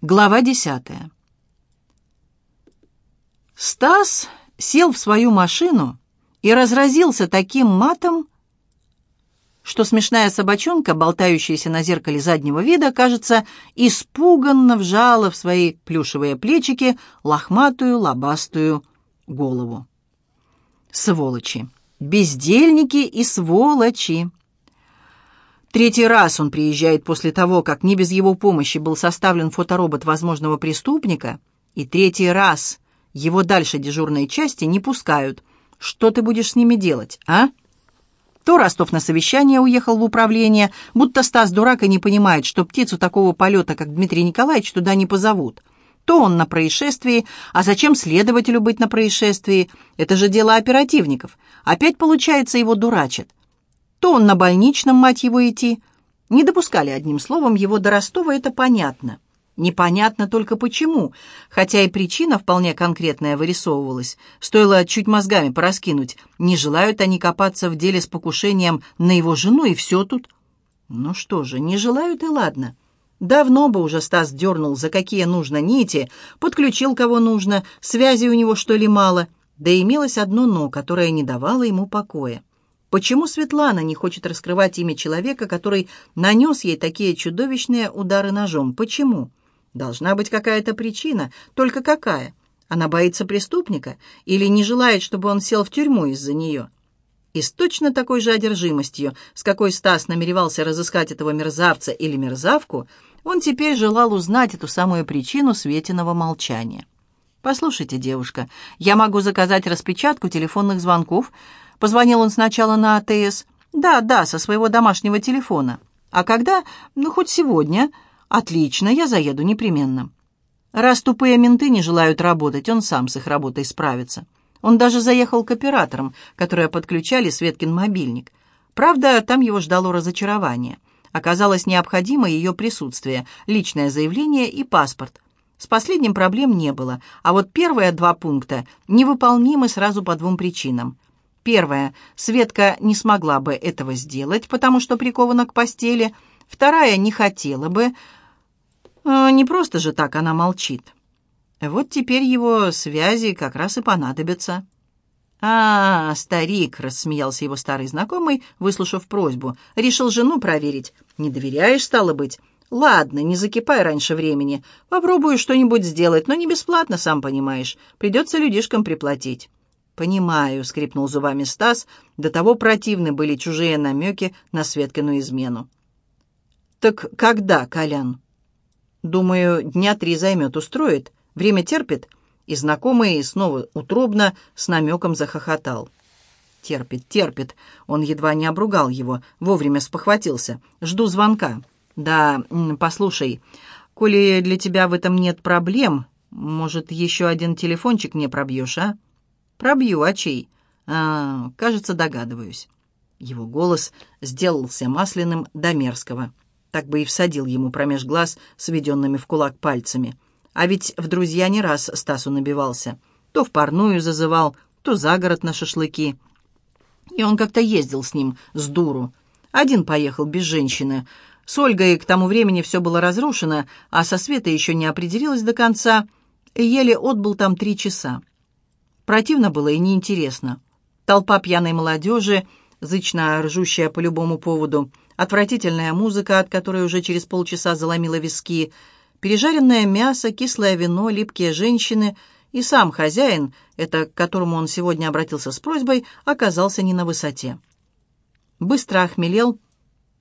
Глава десятая. Стас сел в свою машину и разразился таким матом, что смешная собачонка, болтающаяся на зеркале заднего вида, кажется, испуганно вжала в свои плюшевые плечики лохматую лобастую голову. Сволочи! Бездельники и сволочи! Третий раз он приезжает после того, как не без его помощи был составлен фоторобот возможного преступника, и третий раз его дальше дежурные части не пускают. Что ты будешь с ними делать, а? То Ростов на совещание уехал в управление, будто Стас дурак и не понимает, что птицу такого полета, как Дмитрий Николаевич, туда не позовут. То он на происшествии, а зачем следователю быть на происшествии? Это же дело оперативников. Опять, получается, его дурачат то он на больничном, мать его, идти. Не допускали, одним словом, его до Ростова, это понятно. Непонятно только почему, хотя и причина вполне конкретная вырисовывалась. Стоило чуть мозгами пораскинуть. Не желают они копаться в деле с покушением на его жену, и все тут. Ну что же, не желают, и ладно. Давно бы уже Стас дернул, за какие нужно нити, подключил кого нужно, связи у него что ли мало, да имелось одно «но», которое не давало ему покоя. Почему Светлана не хочет раскрывать имя человека, который нанес ей такие чудовищные удары ножом? Почему? Должна быть какая-то причина. Только какая? Она боится преступника или не желает, чтобы он сел в тюрьму из-за нее? И с точно такой же одержимостью, с какой Стас намеревался разыскать этого мерзавца или мерзавку, он теперь желал узнать эту самую причину Светиного молчания. «Послушайте, девушка, я могу заказать распечатку телефонных звонков, Позвонил он сначала на АТС. Да, да, со своего домашнего телефона. А когда? Ну, хоть сегодня. Отлично, я заеду непременно. Раз тупые менты не желают работать, он сам с их работой справится. Он даже заехал к операторам, которые подключали Светкин мобильник. Правда, там его ждало разочарование. Оказалось необходимо ее присутствие, личное заявление и паспорт. С последним проблем не было, а вот первые два пункта невыполнимы сразу по двум причинам. Первая, Светка не смогла бы этого сделать, потому что прикована к постели. Вторая, не хотела бы. Э, не просто же так она молчит. Вот теперь его связи как раз и понадобятся. «А, старик», — рассмеялся его старый знакомый, выслушав просьбу, — «решил жену проверить. Не доверяешь, стало быть? Ладно, не закипай раньше времени. Попробую что-нибудь сделать, но не бесплатно, сам понимаешь. Придется людишкам приплатить». «Понимаю», — скрипнул зубами Стас, до того противны были чужие намеки на Светкину измену. «Так когда, Колян?» «Думаю, дня три займет, устроит. Время терпит». И знакомый снова утробно с намеком захохотал. «Терпит, терпит». Он едва не обругал его, вовремя спохватился. «Жду звонка». «Да, послушай, коли для тебя в этом нет проблем, может, еще один телефончик мне пробьешь, а?» «Пробью, а чей?» «А, кажется, догадываюсь». Его голос сделался масляным до мерзкого. Так бы и всадил ему промеж глаз сведенными в кулак пальцами. А ведь в друзья не раз Стасу набивался. То в парную зазывал, то за город на шашлыки. И он как-то ездил с ним, с дуру. Один поехал без женщины. С Ольгой к тому времени все было разрушено, а со Светой еще не определилась до конца. Еле отбыл там три часа. Противно было и неинтересно. Толпа пьяной молодежи, зычно ржущая по любому поводу, отвратительная музыка, от которой уже через полчаса заломила виски, пережаренное мясо, кислое вино, липкие женщины и сам хозяин, это к которому он сегодня обратился с просьбой, оказался не на высоте. Быстро охмелел,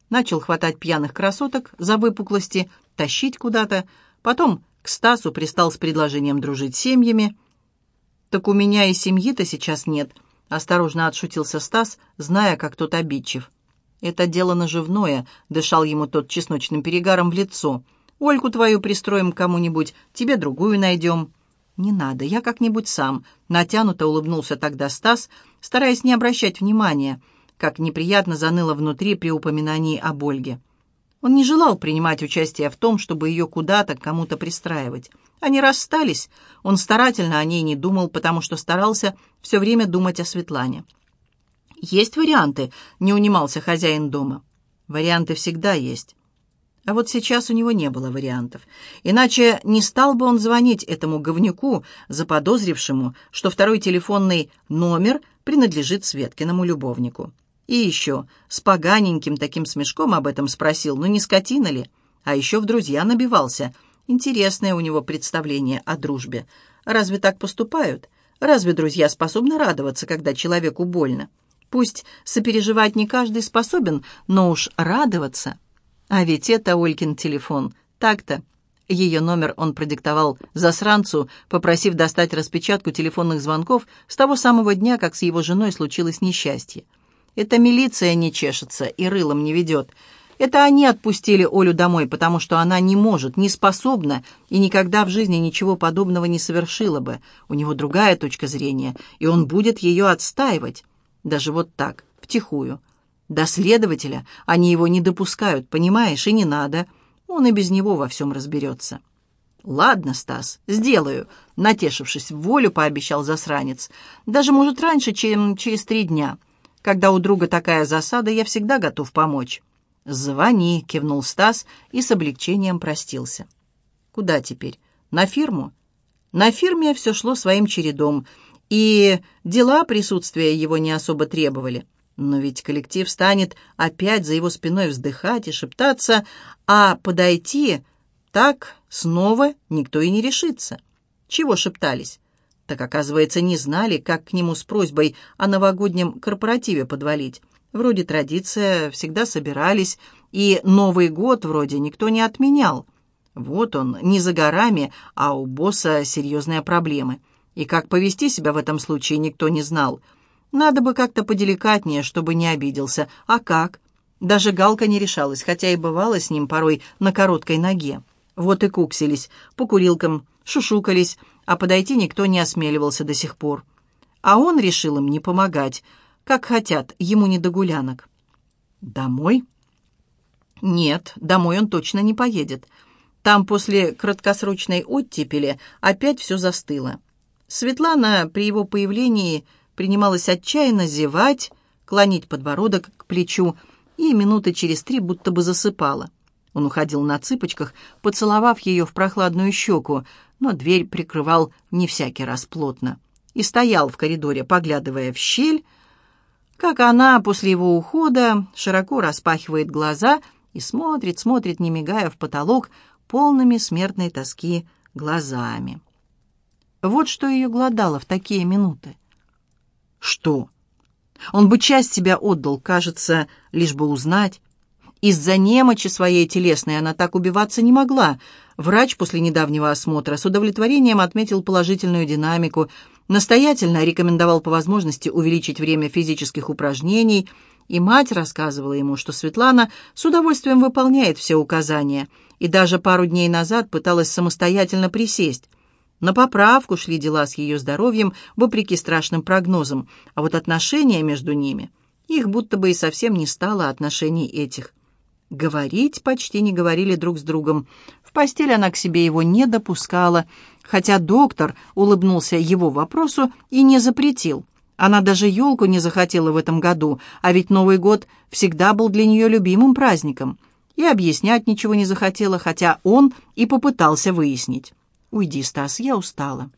начал хватать пьяных красоток за выпуклости, тащить куда-то, потом к Стасу пристал с предложением дружить семьями, «Так у меня и семьи-то сейчас нет», — осторожно отшутился Стас, зная, как тот обидчив. «Это дело наживное», — дышал ему тот чесночным перегаром в лицо. «Ольку твою пристроим кому-нибудь, тебе другую найдем». «Не надо, я как-нибудь сам», — натянуто улыбнулся тогда Стас, стараясь не обращать внимания, как неприятно заныло внутри при упоминании об Ольге. Он не желал принимать участие в том, чтобы ее куда-то кому-то пристраивать. Они расстались. Он старательно о ней не думал, потому что старался все время думать о Светлане. «Есть варианты?» — не унимался хозяин дома. «Варианты всегда есть». А вот сейчас у него не было вариантов. Иначе не стал бы он звонить этому говнюку, заподозрившему, что второй телефонный номер принадлежит Светкиному любовнику. И еще с поганеньким таким смешком об этом спросил, ну не скотина ли? А еще в друзья набивался. Интересное у него представление о дружбе. Разве так поступают? Разве друзья способны радоваться, когда человеку больно? Пусть сопереживать не каждый способен, но уж радоваться. А ведь это Олькин телефон. Так-то. Ее номер он продиктовал засранцу, попросив достать распечатку телефонных звонков с того самого дня, как с его женой случилось несчастье. Это милиция не чешется и рылом не ведет. Это они отпустили Олю домой, потому что она не может, не способна и никогда в жизни ничего подобного не совершила бы. У него другая точка зрения, и он будет ее отстаивать. Даже вот так, втихую. До следователя они его не допускают, понимаешь, и не надо. Он и без него во всем разберется. «Ладно, Стас, сделаю», — натешившись в волю, пообещал засранец. «Даже, может, раньше, чем через три дня. Когда у друга такая засада, я всегда готов помочь». «Звони», — кивнул Стас и с облегчением простился. «Куда теперь? На фирму?» На фирме все шло своим чередом, и дела присутствия его не особо требовали. Но ведь коллектив станет опять за его спиной вздыхать и шептаться, а подойти так снова никто и не решится. Чего шептались? Так, оказывается, не знали, как к нему с просьбой о новогоднем корпоративе подвалить. Вроде традиция, всегда собирались, и Новый год вроде никто не отменял. Вот он, не за горами, а у босса серьезные проблемы. И как повести себя в этом случае, никто не знал – надо бы как-то поделикатнее, чтобы не обиделся. А как? Даже Галка не решалась, хотя и бывала с ним порой на короткой ноге. Вот и куксились, по курилкам, шушукались, а подойти никто не осмеливался до сих пор. А он решил им не помогать, как хотят, ему не до гулянок. Домой? Нет, домой он точно не поедет. Там после краткосрочной оттепели опять все застыло. Светлана при его появлении принималась отчаянно зевать, клонить подбородок к плечу и минуты через три будто бы засыпала. Он уходил на цыпочках, поцеловав ее в прохладную щеку, но дверь прикрывал не всякий раз плотно. И стоял в коридоре, поглядывая в щель, как она после его ухода широко распахивает глаза и смотрит, смотрит, не мигая в потолок, полными смертной тоски глазами. Вот что ее гладало в такие минуты. Что? Он бы часть себя отдал, кажется, лишь бы узнать. Из-за немочи своей телесной она так убиваться не могла. Врач после недавнего осмотра с удовлетворением отметил положительную динамику, настоятельно рекомендовал по возможности увеличить время физических упражнений, и мать рассказывала ему, что Светлана с удовольствием выполняет все указания, и даже пару дней назад пыталась самостоятельно присесть. На поправку шли дела с ее здоровьем, вопреки страшным прогнозам, а вот отношения между ними, их будто бы и совсем не стало отношений этих. Говорить почти не говорили друг с другом. В постель она к себе его не допускала, хотя доктор улыбнулся его вопросу и не запретил. Она даже елку не захотела в этом году, а ведь Новый год всегда был для нее любимым праздником. И объяснять ничего не захотела, хотя он и попытался выяснить. «Уйди, Стас, я устала».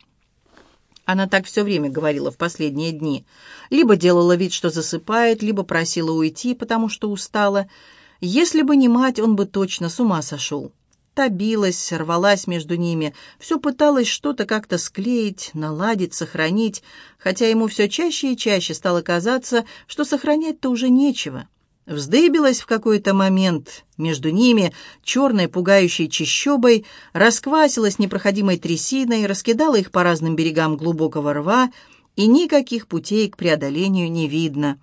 Она так все время говорила в последние дни. Либо делала вид, что засыпает, либо просила уйти, потому что устала. Если бы не мать, он бы точно с ума сошел. Та билась, рвалась между ними, все пыталась что-то как-то склеить, наладить, сохранить, хотя ему все чаще и чаще стало казаться, что сохранять-то уже нечего. Вздыбилась в какой-то момент между ними черной пугающей чащобой, расквасилась непроходимой трясиной, раскидала их по разным берегам глубокого рва, и никаких путей к преодолению не видно.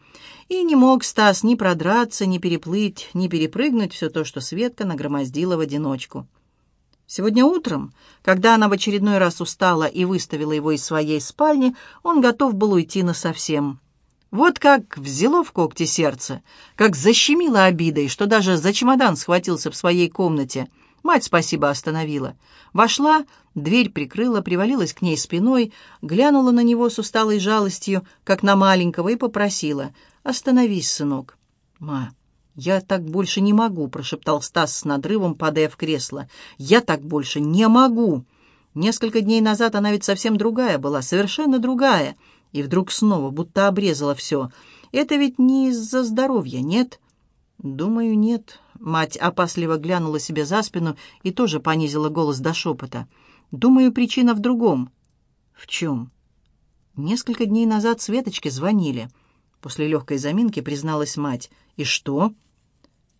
И не мог Стас ни продраться, ни переплыть, ни перепрыгнуть все то, что Светка нагромоздила в одиночку. Сегодня утром, когда она в очередной раз устала и выставила его из своей спальни, он готов был уйти насовсем. Вот как взяло в когти сердце, как защемило обидой, что даже за чемодан схватился в своей комнате. Мать, спасибо, остановила. Вошла, дверь прикрыла, привалилась к ней спиной, глянула на него с усталой жалостью, как на маленького, и попросила «Остановись, сынок». «Ма, «Я так больше не могу», — прошептал Стас с надрывом, падая в кресло. «Я так больше не могу!» Несколько дней назад она ведь совсем другая была, совершенно другая. И вдруг снова, будто обрезала все. Это ведь не из-за здоровья, нет? Думаю, нет. Мать опасливо глянула себе за спину и тоже понизила голос до шепота. Думаю, причина в другом. В чем? Несколько дней назад Светочке звонили. После легкой заминки призналась мать. И что?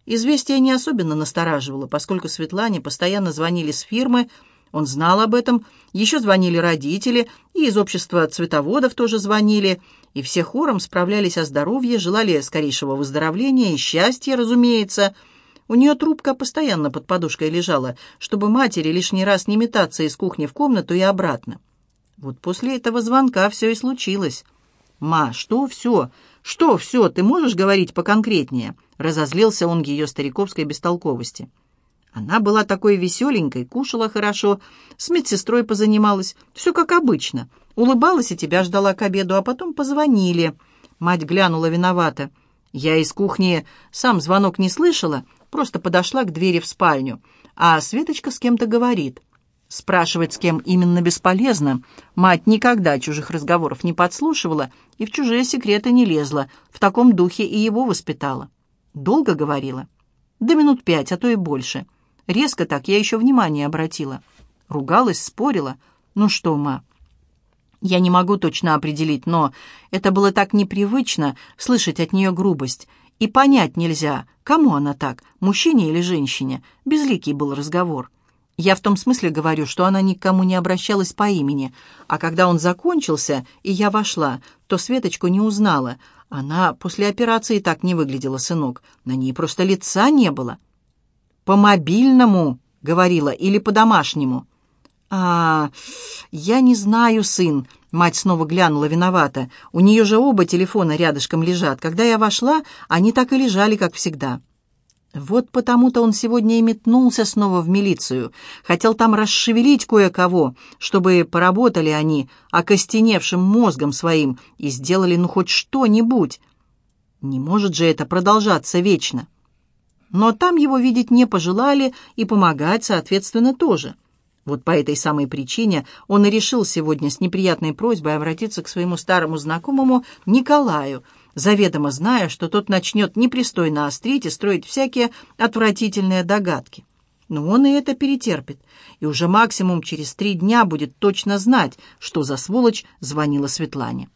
Известие не особенно настораживало, поскольку Светлане постоянно звонили с фирмы, он знал об этом, еще звонили родители, и из общества цветоводов тоже звонили, и все хором справлялись о здоровье, желали скорейшего выздоровления и счастья, разумеется. У нее трубка постоянно под подушкой лежала, чтобы матери лишний раз не метаться из кухни в комнату и обратно. Вот после этого звонка все и случилось. «Ма, что все? Что все? Ты можешь говорить поконкретнее?» Разозлился он ее стариковской бестолковости. Она была такой веселенькой, кушала хорошо, с медсестрой позанималась, все как обычно. Улыбалась и тебя ждала к обеду, а потом позвонили. Мать глянула виновата. Я из кухни сам звонок не слышала, просто подошла к двери в спальню, а Светочка с кем-то говорит. Спрашивать, с кем именно бесполезно. Мать никогда чужих разговоров не подслушивала и в чужие секреты не лезла, в таком духе и его воспитала. Долго говорила? До минут пять, а то и больше. Резко так я еще внимание обратила. Ругалась, спорила. Ну что, ма? Я не могу точно определить, но это было так непривычно слышать от нее грубость. И понять нельзя, кому она так, мужчине или женщине. Безликий был разговор. Я в том смысле говорю, что она никому не обращалась по имени, а когда он закончился, и я вошла, то Светочку не узнала, она после операции так не выглядела, сынок. На ней просто лица не было. «По мобильному», — говорила, — «или по домашнему». «А, я не знаю, сын», — мать снова глянула виновата. «У нее же оба телефона рядышком лежат. Когда я вошла, они так и лежали, как всегда». Вот потому-то он сегодня и метнулся снова в милицию. Хотел там расшевелить кое-кого, чтобы поработали они окостеневшим мозгом своим и сделали ну хоть что-нибудь. Не может же это продолжаться вечно. Но там его видеть не пожелали и помогать, соответственно, тоже. Вот по этой самой причине он и решил сегодня с неприятной просьбой обратиться к своему старому знакомому Николаю – заведомо зная, что тот начнет непристойно острить и строить всякие отвратительные догадки. Но он и это перетерпит, и уже максимум через три дня будет точно знать, что за сволочь звонила Светлане.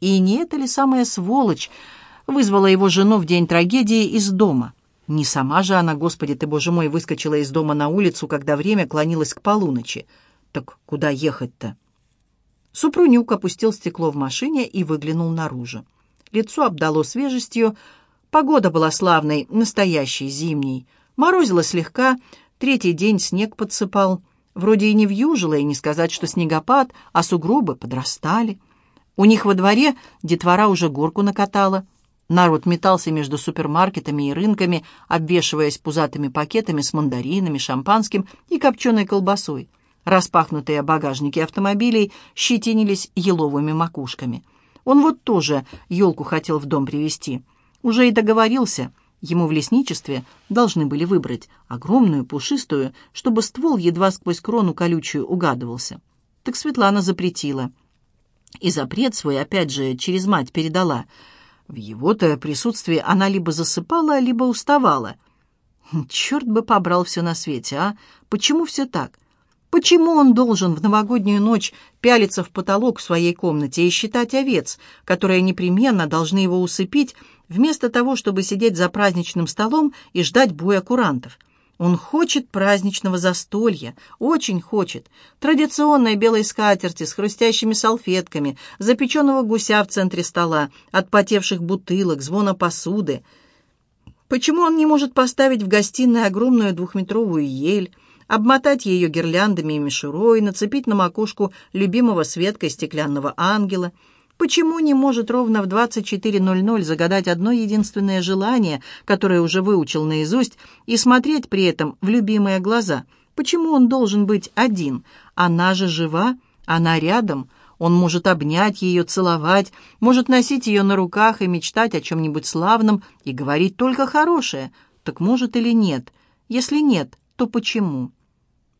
И не это ли самая сволочь вызвала его жену в день трагедии из дома? Не сама же она, Господи ты, Боже мой, выскочила из дома на улицу, когда время клонилось к полуночи. Так куда ехать-то? Супрунюк опустил стекло в машине и выглянул наружу. Лицо обдало свежестью. Погода была славной, настоящей, зимней. Морозило слегка, третий день снег подсыпал. Вроде и не вьюжило, и не сказать, что снегопад, а сугробы подрастали. У них во дворе детвора уже горку накатала. Народ метался между супермаркетами и рынками, обвешиваясь пузатыми пакетами с мандаринами, шампанским и копченой колбасой. Распахнутые багажники автомобилей щетинились еловыми макушками — он вот тоже елку хотел в дом привезти. Уже и договорился. Ему в лесничестве должны были выбрать огромную, пушистую, чтобы ствол едва сквозь крону колючую угадывался. Так Светлана запретила. И запрет свой, опять же, через мать передала. В его-то присутствии она либо засыпала, либо уставала. Черт бы побрал все на свете, а? Почему все так? Почему он должен в новогоднюю ночь пялиться в потолок в своей комнате и считать овец, которые непременно должны его усыпить, вместо того, чтобы сидеть за праздничным столом и ждать боя курантов? Он хочет праздничного застолья, очень хочет. Традиционной белой скатерти с хрустящими салфетками, запеченного гуся в центре стола, отпотевших бутылок, звона посуды. Почему он не может поставить в гостиной огромную двухметровую ель, обмотать ее гирляндами и мишурой, нацепить на макушку любимого Светкой стеклянного ангела. Почему не может ровно в 24.00 загадать одно единственное желание, которое уже выучил наизусть, и смотреть при этом в любимые глаза? Почему он должен быть один? Она же жива, она рядом. Он может обнять ее, целовать, может носить ее на руках и мечтать о чем-нибудь славном и говорить только хорошее. Так может или нет? Если нет, то почему?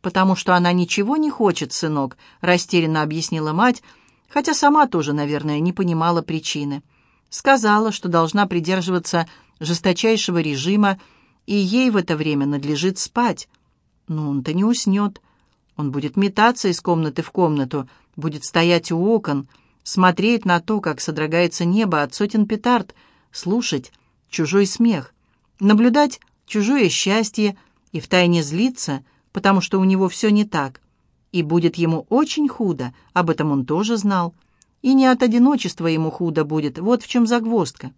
«Потому что она ничего не хочет, сынок», — растерянно объяснила мать, хотя сама тоже, наверное, не понимала причины. Сказала, что должна придерживаться жесточайшего режима, и ей в это время надлежит спать. Но он-то не уснет. Он будет метаться из комнаты в комнату, будет стоять у окон, смотреть на то, как содрогается небо от сотен петард, слушать чужой смех, наблюдать чужое счастье и втайне злиться, потому что у него все не так. И будет ему очень худо, об этом он тоже знал. И не от одиночества ему худо будет, вот в чем загвоздка.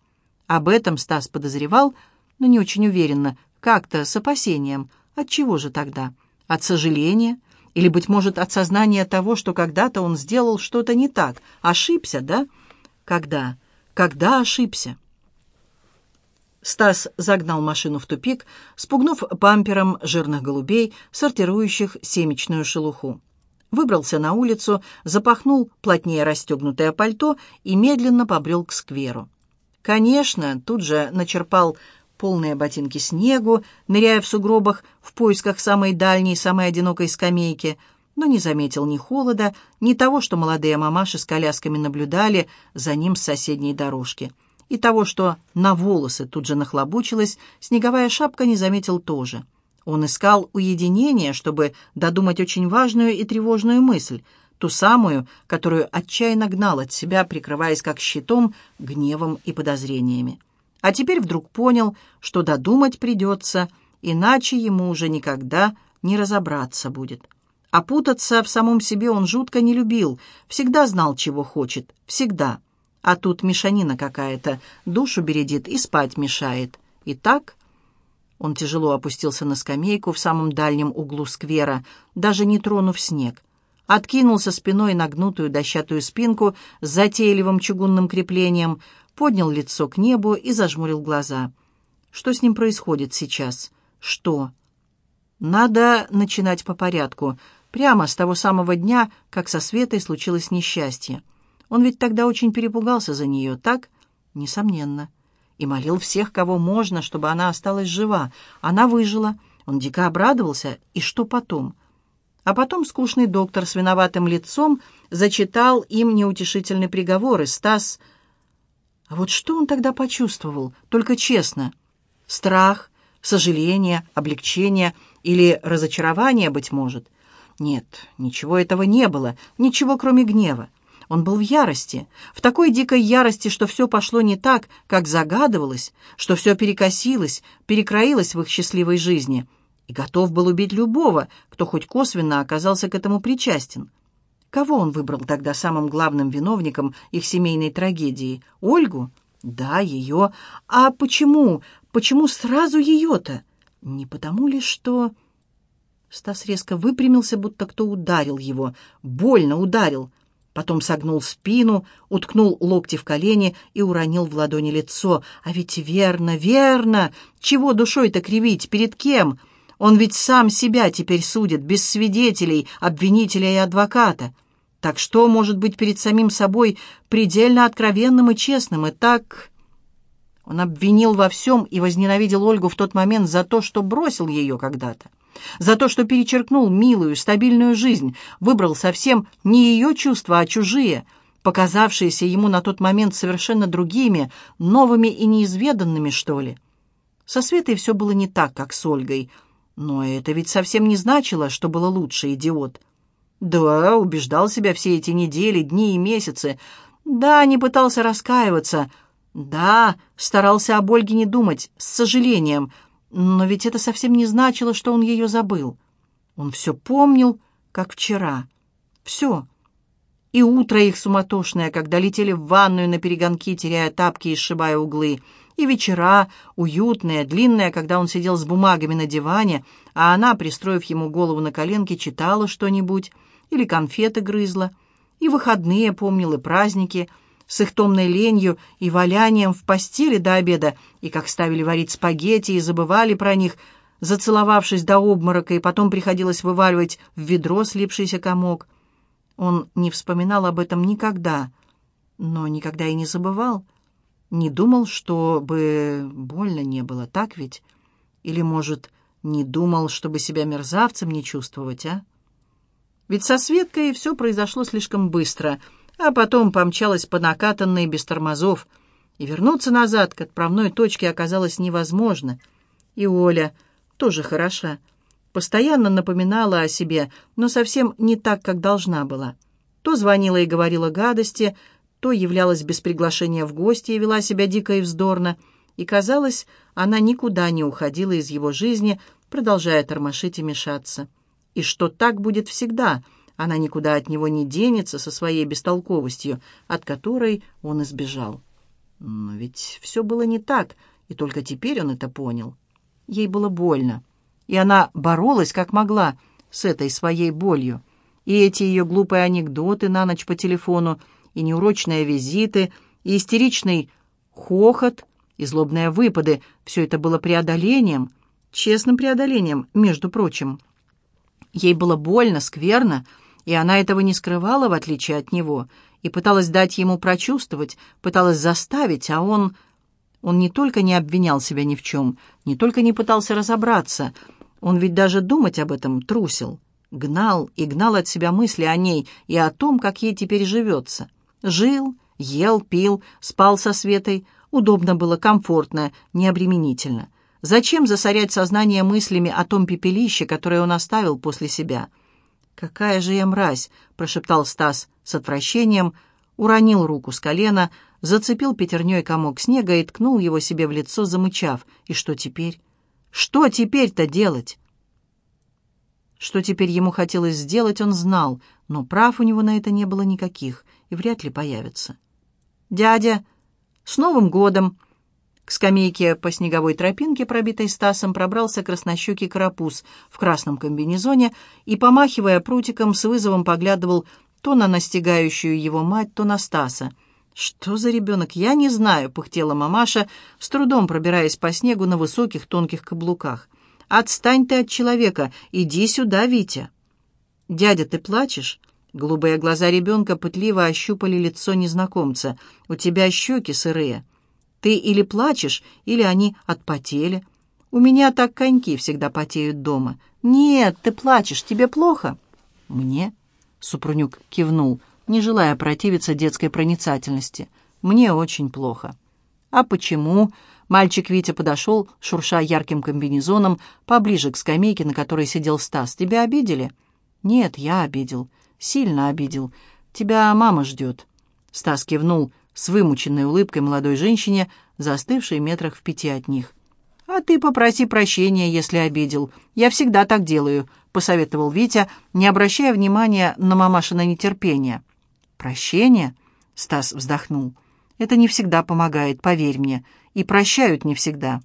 Об этом Стас подозревал, но не очень уверенно, как-то с опасением. От чего же тогда? От сожаления? Или, быть может, от сознания того, что когда-то он сделал что-то не так? Ошибся, да? Когда? Когда ошибся? Стас загнал машину в тупик, спугнув бампером жирных голубей, сортирующих семечную шелуху. Выбрался на улицу, запахнул плотнее расстегнутое пальто и медленно побрел к скверу. Конечно, тут же начерпал полные ботинки снегу, ныряя в сугробах в поисках самой дальней, самой одинокой скамейки, но не заметил ни холода, ни того, что молодые мамаши с колясками наблюдали за ним с соседней дорожки. И того, что на волосы тут же нахлобучилась, снеговая шапка не заметил тоже. Он искал уединения, чтобы додумать очень важную и тревожную мысль, ту самую, которую отчаянно гнал от себя, прикрываясь как щитом, гневом и подозрениями. А теперь вдруг понял, что додумать придется, иначе ему уже никогда не разобраться будет. А путаться в самом себе он жутко не любил, всегда знал, чего хочет, всегда. А тут мешанина какая-то, душу бередит и спать мешает. И так... Он тяжело опустился на скамейку в самом дальнем углу сквера, даже не тронув снег. Откинулся спиной на гнутую дощатую спинку с затейливым чугунным креплением, поднял лицо к небу и зажмурил глаза. Что с ним происходит сейчас? Что? Надо начинать по порядку, прямо с того самого дня, как со Светой случилось несчастье. Он ведь тогда очень перепугался за нее, так? Несомненно. И молил всех, кого можно, чтобы она осталась жива. Она выжила. Он дико обрадовался. И что потом? А потом скучный доктор с виноватым лицом зачитал им неутешительный приговор, и Стас а вот что он тогда почувствовал, только честно? Страх, сожаление, облегчение или разочарование, быть может? Нет, ничего этого не было, ничего кроме гнева. Он был в ярости, в такой дикой ярости, что все пошло не так, как загадывалось, что все перекосилось, перекроилось в их счастливой жизни, и готов был убить любого, кто хоть косвенно оказался к этому причастен. Кого он выбрал тогда самым главным виновником их семейной трагедии? Ольгу? Да, ее. А почему? Почему сразу ее-то? Не потому ли, что... Стас резко выпрямился, будто кто ударил его. Больно ударил. Потом согнул спину, уткнул локти в колени и уронил в ладони лицо. А ведь верно, верно! Чего душой-то кривить? Перед кем? Он ведь сам себя теперь судит, без свидетелей, обвинителя и адвоката. Так что может быть перед самим собой предельно откровенным и честным? И так... Он обвинил во всем и возненавидел Ольгу в тот момент за то, что бросил ее когда-то. За то, что перечеркнул милую, стабильную жизнь, выбрал совсем не ее чувства, а чужие, показавшиеся ему на тот момент совершенно другими, новыми и неизведанными, что ли. Со Светой все было не так, как с Ольгой — но это ведь совсем не значило, что было лучше, идиот. Да, убеждал себя все эти недели, дни и месяцы. Да, не пытался раскаиваться. Да, старался об Ольге не думать, с сожалением. Но ведь это совсем не значило, что он ее забыл. Он все помнил, как вчера. Все. И утро их суматошное, когда летели в ванную на перегонки, теряя тапки и сшибая углы — и вечера, уютные, длинные, когда он сидел с бумагами на диване, а она, пристроив ему голову на коленки, читала что-нибудь или конфеты грызла, и выходные помнил, и праздники, с их томной ленью и валянием в постели до обеда, и как ставили варить спагетти и забывали про них, зацеловавшись до обморока, и потом приходилось вываливать в ведро слипшийся комок. Он не вспоминал об этом никогда, но никогда и не забывал. Не думал, чтобы больно не было, так ведь? Или, может, не думал, чтобы себя мерзавцем не чувствовать, а? Ведь со Светкой все произошло слишком быстро, а потом помчалась по накатанной без тормозов, и вернуться назад к отправной точке оказалось невозможно. И Оля тоже хороша. Постоянно напоминала о себе, но совсем не так, как должна была. То звонила и говорила гадости, то являлась без приглашения в гости и вела себя дико и вздорно, и, казалось, она никуда не уходила из его жизни, продолжая тормошить и мешаться. И что так будет всегда, она никуда от него не денется со своей бестолковостью, от которой он избежал. Но ведь все было не так, и только теперь он это понял. Ей было больно, и она боролась как могла с этой своей болью. И эти ее глупые анекдоты на ночь по телефону, и неурочные визиты, и истеричный хохот, и злобные выпады — все это было преодолением, честным преодолением, между прочим. Ей было больно, скверно, и она этого не скрывала, в отличие от него, и пыталась дать ему прочувствовать, пыталась заставить, а он... Он не только не обвинял себя ни в чем, не только не пытался разобраться, он ведь даже думать об этом трусил. Гнал и гнал от себя мысли о ней и о том, как ей теперь живется. Жил, ел, пил, спал со Светой. Удобно было, комфортно, необременительно. Зачем засорять сознание мыслями о том пепелище, которое он оставил после себя? «Какая же я мразь!» — прошептал Стас с отвращением, уронил руку с колена, зацепил пятерней комок снега и ткнул его себе в лицо, замычав. «И что теперь? Что теперь-то делать?» Что теперь ему хотелось сделать, он знал, но прав у него на это не было никаких и вряд ли появится. «Дядя, с Новым годом!» К скамейке по снеговой тропинке, пробитой Стасом, пробрался краснощекий карапуз в красном комбинезоне и, помахивая прутиком, с вызовом поглядывал то на настигающую его мать, то на Стаса. «Что за ребенок? Я не знаю», — пыхтела мамаша, с трудом пробираясь по снегу на высоких тонких каблуках. «Отстань ты от человека! Иди сюда, Витя!» «Дядя, ты плачешь?» Голубые глаза ребенка пытливо ощупали лицо незнакомца. «У тебя щеки сырые». Ты или плачешь, или они отпотели. У меня так коньки всегда потеют дома. Нет, ты плачешь, тебе плохо. Мне? Супрунюк кивнул, не желая противиться детской проницательности. Мне очень плохо. А почему? Мальчик Витя подошел, шурша ярким комбинезоном, поближе к скамейке, на которой сидел Стас. Тебя обидели? Нет, я обидел. Сильно обидел. Тебя мама ждет. Стас кивнул с вымученной улыбкой молодой женщине, застывшей метрах в пяти от них. «А ты попроси прощения, если обидел. Я всегда так делаю», — посоветовал Витя, не обращая внимания на мамашино нетерпение. «Прощение?» — Стас вздохнул. «Это не всегда помогает, поверь мне. И прощают не всегда».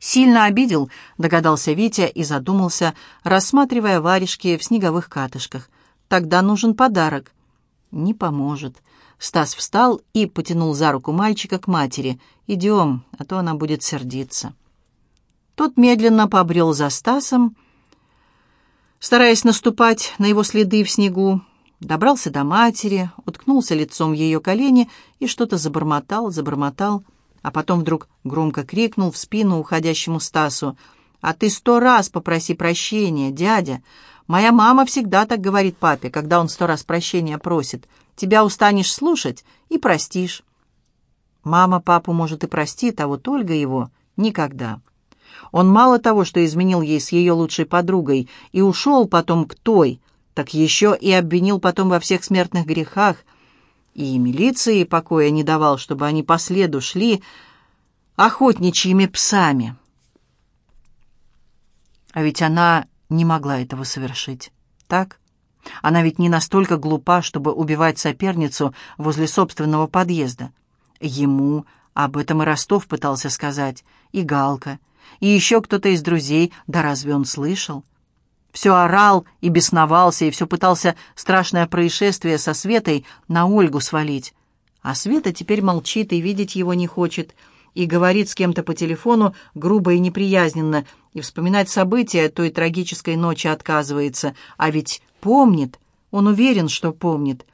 «Сильно обидел», — догадался Витя и задумался, рассматривая варежки в снеговых катышках. «Тогда нужен подарок». «Не поможет. Стас встал и потянул за руку мальчика к матери. «Идем, а то она будет сердиться». Тот медленно побрел за Стасом, стараясь наступать на его следы в снегу. Добрался до матери, уткнулся лицом в ее колени и что-то забормотал, забормотал, а потом вдруг громко крикнул в спину уходящему Стасу. «А ты сто раз попроси прощения, дядя! Моя мама всегда так говорит папе, когда он сто раз прощения просит. Тебя устанешь слушать и простишь. Мама папу, может, и простит, а вот Ольга его никогда. Он мало того, что изменил ей с ее лучшей подругой и ушел потом к той, так еще и обвинил потом во всех смертных грехах, и милиции покоя не давал, чтобы они по следу шли охотничьими псами. А ведь она не могла этого совершить, так? Она ведь не настолько глупа, чтобы убивать соперницу возле собственного подъезда. Ему об этом и Ростов пытался сказать, и Галка, и еще кто-то из друзей, да разве он слышал? Все орал и бесновался, и все пытался страшное происшествие со Светой на Ольгу свалить. А Света теперь молчит и видеть его не хочет, и говорит с кем-то по телефону грубо и неприязненно, и вспоминать события той трагической ночи отказывается, а ведь помнит, Он уверен, что помнит.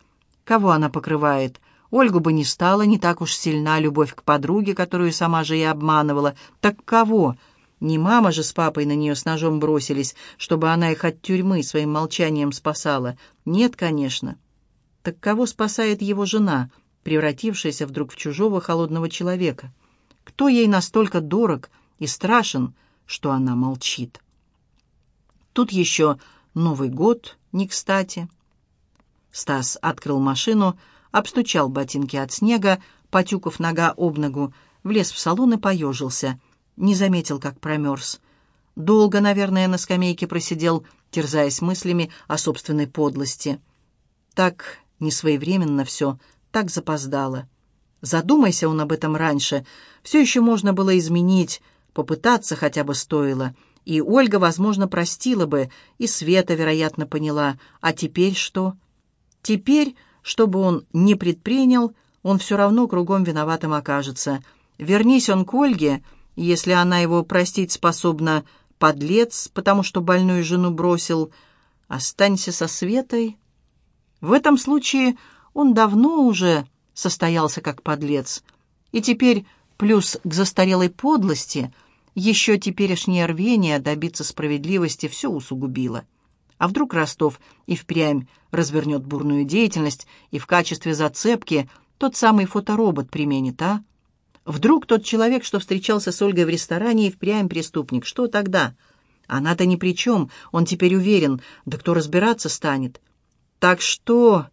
Кого она покрывает? Ольгу бы не стала, не так уж сильна любовь к подруге, которую сама же и обманывала. Так кого? Не мама же с папой на нее с ножом бросились, чтобы она их от тюрьмы своим молчанием спасала. Нет, конечно. Так кого спасает его жена, превратившаяся вдруг в чужого холодного человека? Кто ей настолько дорог и страшен, что она молчит? Тут еще Новый год не кстати. Стас открыл машину, обстучал ботинки от снега, потюкав нога об ногу, влез в салон и поежился. Не заметил, как промерз. Долго, наверное, на скамейке просидел, терзаясь мыслями о собственной подлости. Так несвоевременно все, так запоздало. Задумайся он об этом раньше. Все еще можно было изменить, попытаться хотя бы стоило. И Ольга, возможно, простила бы, и Света, вероятно, поняла. А теперь что? Теперь что бы он ни предпринял, он все равно кругом виноватым окажется. Вернись он к Ольге, если она его простить способна, подлец, потому что больную жену бросил, останься со Светой. В этом случае он давно уже состоялся как подлец. И теперь, плюс к застарелой подлости, еще теперешнее рвение добиться справедливости все усугубило. А вдруг Ростов и впрямь развернет бурную деятельность и в качестве зацепки тот самый фоторобот применит, а? Вдруг тот человек, что встречался с Ольгой в ресторане, и впрямь преступник. Что тогда? Она-то ни при чем, он теперь уверен. Да кто разбираться станет? Так что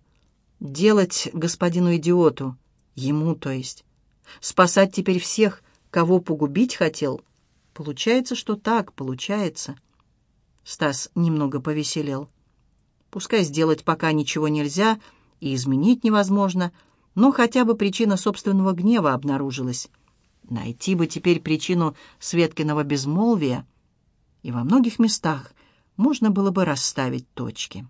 делать господину идиоту? Ему, то есть. Спасать теперь всех, кого погубить хотел? Получается, что так, получается. Стас немного повеселел. Пускай сделать пока ничего нельзя и изменить невозможно, но хотя бы причина собственного гнева обнаружилась. Найти бы теперь причину Светкиного безмолвия, и во многих местах можно было бы расставить точки.